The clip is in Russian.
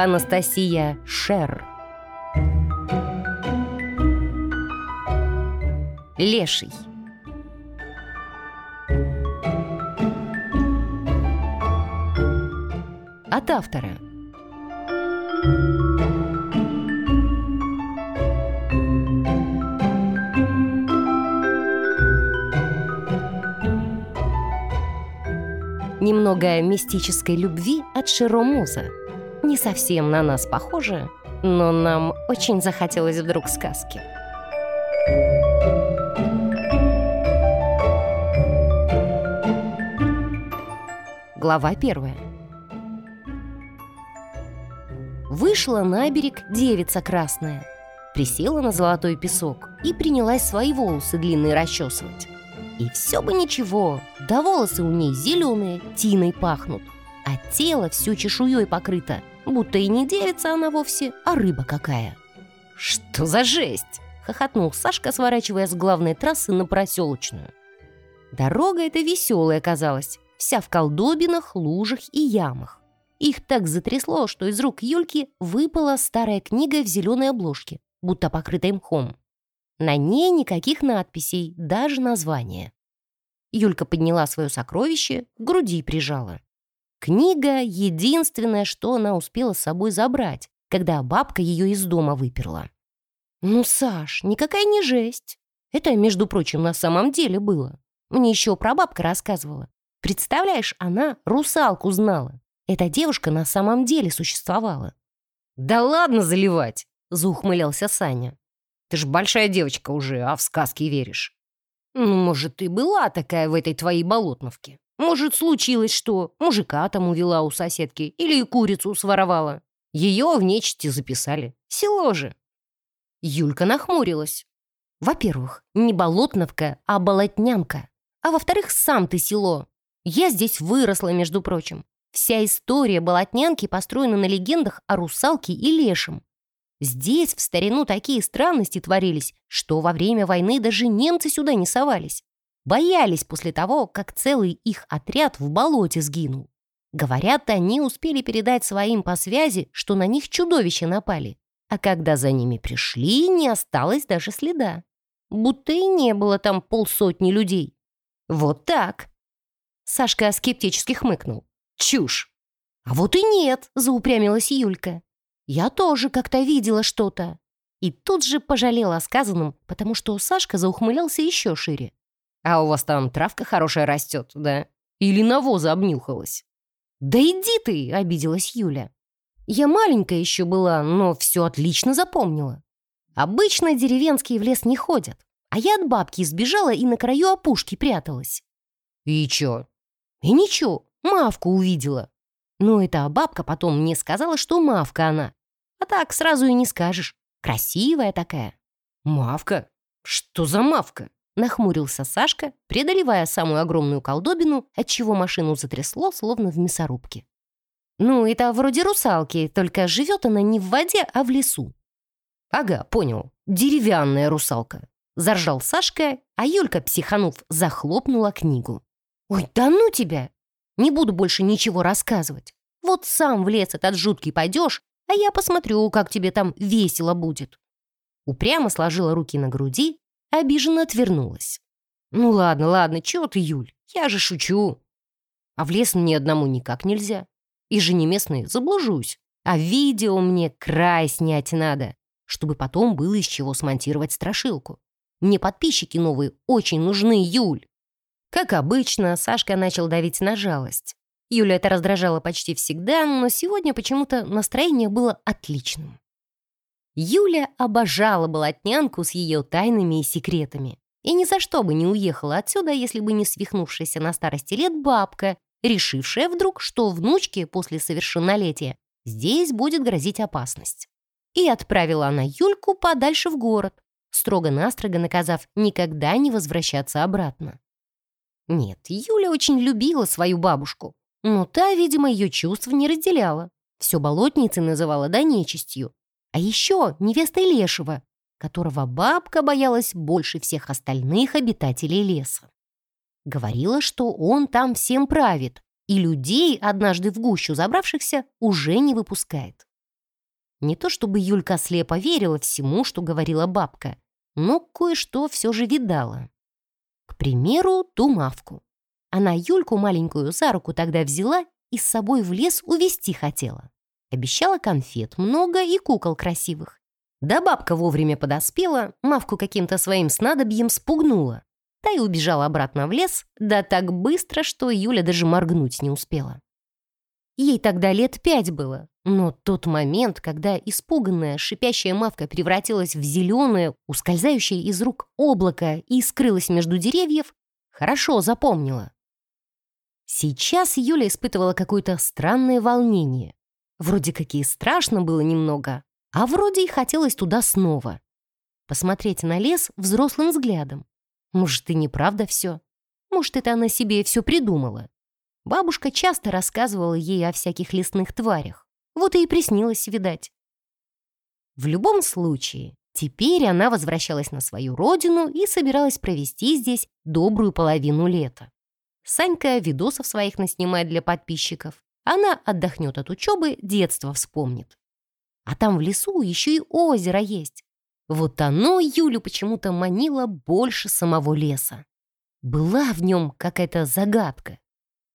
Анастасия Шер. Леший. От автора. Немного мистической любви от Широмуза. Не совсем на нас похоже, но нам очень захотелось вдруг сказки. Глава первая. Вышла на берег девица красная, присела на золотой песок и принялась свои волосы длинные расчесывать. И все бы ничего, да волосы у ней зеленые, тиной пахнут, а тело все чешуей покрыто, будто и не девица она вовсе, а рыба какая. «Что за жесть!» — хохотнул Сашка, сворачивая с главной трассы на проселочную. Дорога эта веселая оказалась, вся в колдобинах, лужах и ямах. Их так затрясло, что из рук Юльки выпала старая книга в зеленой обложке, будто покрытой мхом. На ней никаких надписей, даже названия. Юлька подняла свое сокровище, к груди прижала. Книга — единственное, что она успела с собой забрать, когда бабка ее из дома выперла. «Ну, Саш, никакая не жесть. Это, между прочим, на самом деле было. Мне еще прабабка рассказывала. Представляешь, она русалку знала. Эта девушка на самом деле существовала». «Да ладно заливать!» — заухмылялся Саня. Ты ж большая девочка уже, а в сказки веришь. Ну, может, ты была такая в этой твоей болотновке. Может, случилось что, мужика там увела у соседки или курицу своровала. Ее в нечисти записали. Село же. Юлька нахмурилась. Во-первых, не болотновка, а болотнянка. А во-вторых, сам ты село. Я здесь выросла, между прочим. Вся история болотнянки построена на легендах о русалке и лешем. Здесь в старину такие странности творились, что во время войны даже немцы сюда не совались. Боялись после того, как целый их отряд в болоте сгинул. Говорят, они успели передать своим по связи, что на них чудовища напали. А когда за ними пришли, не осталось даже следа. Будто и не было там полсотни людей. Вот так. Сашка скептически хмыкнул. Чушь. А вот и нет, заупрямилась Юлька. Я тоже как-то видела что-то. И тут же пожалела о сказанном, потому что Сашка заухмылялся еще шире. «А у вас там травка хорошая растет, да? Или навоза обнюхалась?» «Да иди ты!» — обиделась Юля. «Я маленькая еще была, но все отлично запомнила. Обычно деревенские в лес не ходят, а я от бабки сбежала и на краю опушки пряталась». «И чё?» «И ничего, мавку увидела. Но эта бабка потом мне сказала, что мавка она, а так сразу и не скажешь. Красивая такая. Мавка? Что за мавка? Нахмурился Сашка, преодолевая самую огромную колдобину, отчего машину затрясло, словно в мясорубке. «Ну, это вроде русалки, только живет она не в воде, а в лесу». «Ага, понял. Деревянная русалка», — заржал Сашка, а Юлька, психанув, захлопнула книгу. «Ой, да ну тебя! Не буду больше ничего рассказывать. Вот сам в лес этот жуткий пойдешь, а я посмотрю, как тебе там весело будет». Упрямо сложила руки на груди, обиженно отвернулась. «Ну ладно, ладно, чего ты, Юль, я же шучу. А в лес мне одному никак нельзя. И же не заблужусь. А видео мне край снять надо, чтобы потом было из чего смонтировать страшилку. Мне подписчики новые очень нужны, Юль». Как обычно, Сашка начал давить на жалость. Юля это раздражало почти всегда, но сегодня почему-то настроение было отличным. Юля обожала болотнянку с ее тайнами и секретами. И ни за что бы не уехала отсюда, если бы не свихнувшаяся на старости лет бабка, решившая вдруг, что внучке после совершеннолетия здесь будет грозить опасность. И отправила она Юльку подальше в город, строго-настрого наказав никогда не возвращаться обратно. Нет, Юля очень любила свою бабушку, но та, видимо, ее чувств не разделяла. Все болотницей называла да нечистью. А еще невестой Лешего, которого бабка боялась больше всех остальных обитателей леса. Говорила, что он там всем правит, и людей, однажды в гущу забравшихся, уже не выпускает. Не то чтобы Юлька слепо верила всему, что говорила бабка, но кое-что все же видала. К примеру, ту мавку. Она Юльку маленькую за руку тогда взяла и с собой в лес увести хотела. Обещала конфет много и кукол красивых. Да бабка вовремя подоспела, мавку каким-то своим снадобьем спугнула. Та и убежала обратно в лес, да так быстро, что Юля даже моргнуть не успела. Ей тогда лет пять было, но тот момент, когда испуганная, шипящая мавка превратилась в зеленое, ускользающее из рук облако и скрылась между деревьев, хорошо запомнила. Сейчас Юля испытывала какое-то странное волнение. Вроде как и страшно было немного, а вроде и хотелось туда снова. Посмотреть на лес взрослым взглядом. Может, и неправда все. Может, это она себе все придумала. Бабушка часто рассказывала ей о всяких лесных тварях. Вот и приснилось, видать. В любом случае, теперь она возвращалась на свою родину и собиралась провести здесь добрую половину лета. Санька видосов своих наснимает для подписчиков. Она отдохнет от учебы, детство вспомнит. А там в лесу еще и озеро есть. Вот оно Юлю почему-то манило больше самого леса. Была в нем какая-то загадка.